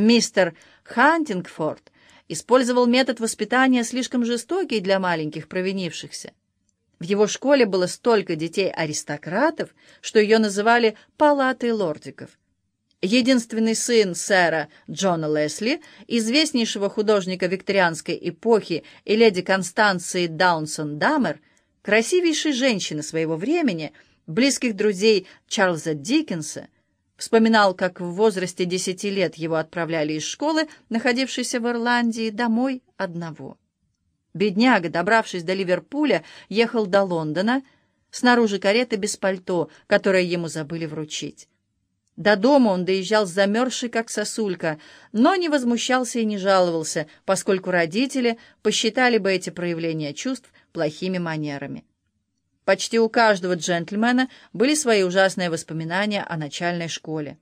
Мистер Хантингфорд использовал метод воспитания слишком жестокий для маленьких провинившихся. В его школе было столько детей-аристократов, что ее называли «палатой лордиков». Единственный сын сэра Джона Лесли, известнейшего художника викторианской эпохи и леди Констанции Даунсон Дамер, красивейшей женщины своего времени, близких друзей Чарльза Диккенса, вспоминал, как в возрасте десяти лет его отправляли из школы, находившейся в Ирландии, домой одного. Бедняга, добравшись до Ливерпуля, ехал до Лондона, снаружи кареты без пальто, которое ему забыли вручить. До дома он доезжал замерзший, как сосулька, но не возмущался и не жаловался, поскольку родители посчитали бы эти проявления чувств плохими манерами. Почти у каждого джентльмена были свои ужасные воспоминания о начальной школе.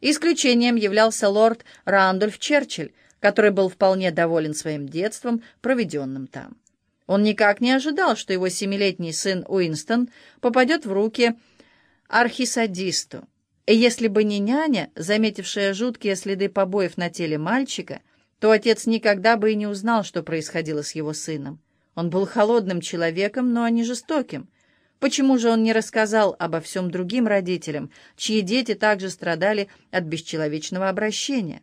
Исключением являлся лорд Рандольф Черчилль, который был вполне доволен своим детством, проведенным там. Он никак не ожидал, что его семилетний сын Уинстон попадет в руки архисадисту. И если бы не няня, заметившая жуткие следы побоев на теле мальчика, то отец никогда бы и не узнал, что происходило с его сыном. Он был холодным человеком, но не жестоким. Почему же он не рассказал обо всем другим родителям, чьи дети также страдали от бесчеловечного обращения?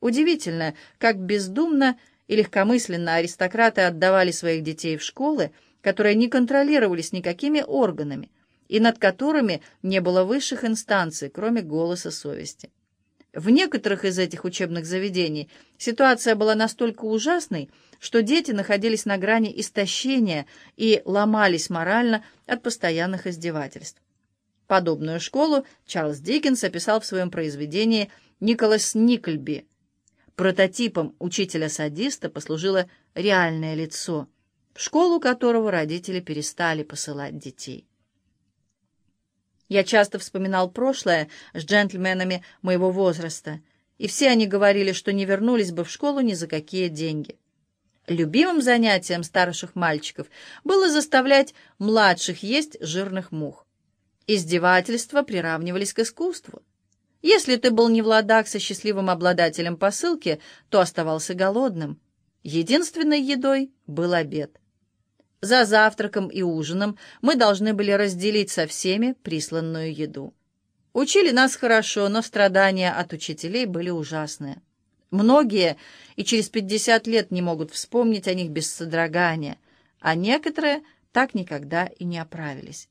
Удивительно, как бездумно и легкомысленно аристократы отдавали своих детей в школы, которые не контролировались никакими органами, и над которыми не было высших инстанций, кроме голоса совести. В некоторых из этих учебных заведений ситуация была настолько ужасной, что дети находились на грани истощения и ломались морально от постоянных издевательств. Подобную школу Чарльз Диккенс описал в своем произведении «Николас Никльби». Прототипом учителя-садиста послужило реальное лицо, в школу которого родители перестали посылать детей. Я часто вспоминал прошлое с джентльменами моего возраста, и все они говорили, что не вернулись бы в школу ни за какие деньги. Любимым занятием старших мальчиков было заставлять младших есть жирных мух. Издевательства приравнивались к искусству. Если ты был не в ладах со счастливым обладателем посылки, то оставался голодным. Единственной едой был обед. За завтраком и ужином мы должны были разделить со всеми присланную еду. Учили нас хорошо, но страдания от учителей были ужасные. Многие и через 50 лет не могут вспомнить о них без содрогания, а некоторые так никогда и не оправились.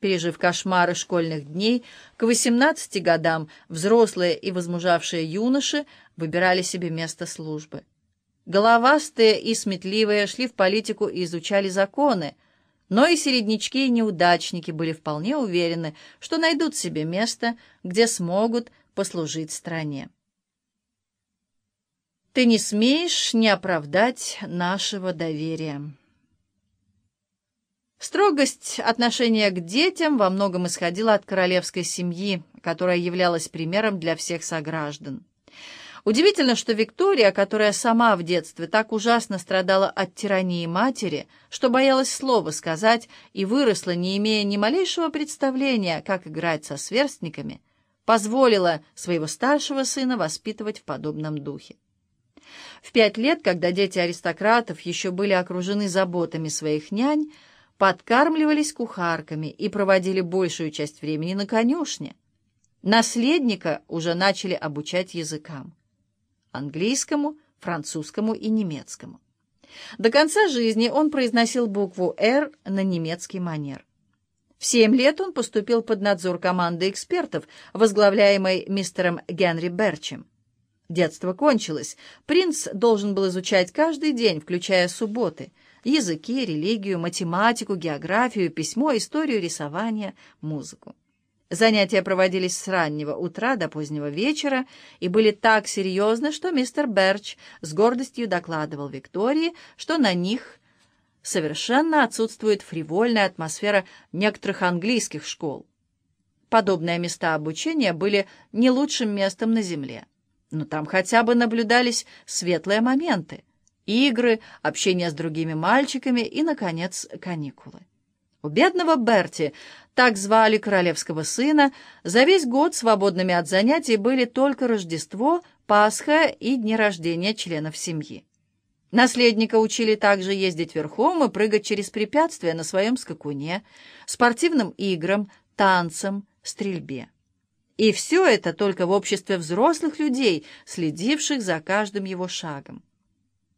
Пережив кошмары школьных дней, к 18 годам взрослые и возмужавшие юноши выбирали себе место службы. Головастые и сметливые шли в политику и изучали законы, но и середнячки и неудачники были вполне уверены, что найдут себе место, где смогут послужить стране. Ты не смеешь не оправдать нашего доверия. Строгость отношения к детям во многом исходила от королевской семьи, которая являлась примером для всех сограждан. Удивительно, что Виктория, которая сама в детстве так ужасно страдала от тирании матери, что боялась слова сказать и выросла, не имея ни малейшего представления, как играть со сверстниками, позволила своего старшего сына воспитывать в подобном духе. В пять лет, когда дети аристократов еще были окружены заботами своих нянь, подкармливались кухарками и проводили большую часть времени на конюшне. Наследника уже начали обучать языкам английскому, французскому и немецкому. До конца жизни он произносил букву «Р» на немецкий манер. В семь лет он поступил под надзор команды экспертов, возглавляемой мистером Генри Берчем. Детство кончилось. Принц должен был изучать каждый день, включая субботы, языки, религию, математику, географию, письмо, историю, рисование, музыку. Занятия проводились с раннего утра до позднего вечера и были так серьезны, что мистер Берч с гордостью докладывал Виктории, что на них совершенно отсутствует фривольная атмосфера некоторых английских школ. Подобные места обучения были не лучшим местом на Земле, но там хотя бы наблюдались светлые моменты, игры, общение с другими мальчиками и, наконец, каникулы. У бедного Берти, так звали королевского сына, за весь год свободными от занятий были только Рождество, Пасха и дни рождения членов семьи. Наследника учили также ездить верхом и прыгать через препятствия на своем скакуне, спортивным играм, танцам, стрельбе. И все это только в обществе взрослых людей, следивших за каждым его шагом.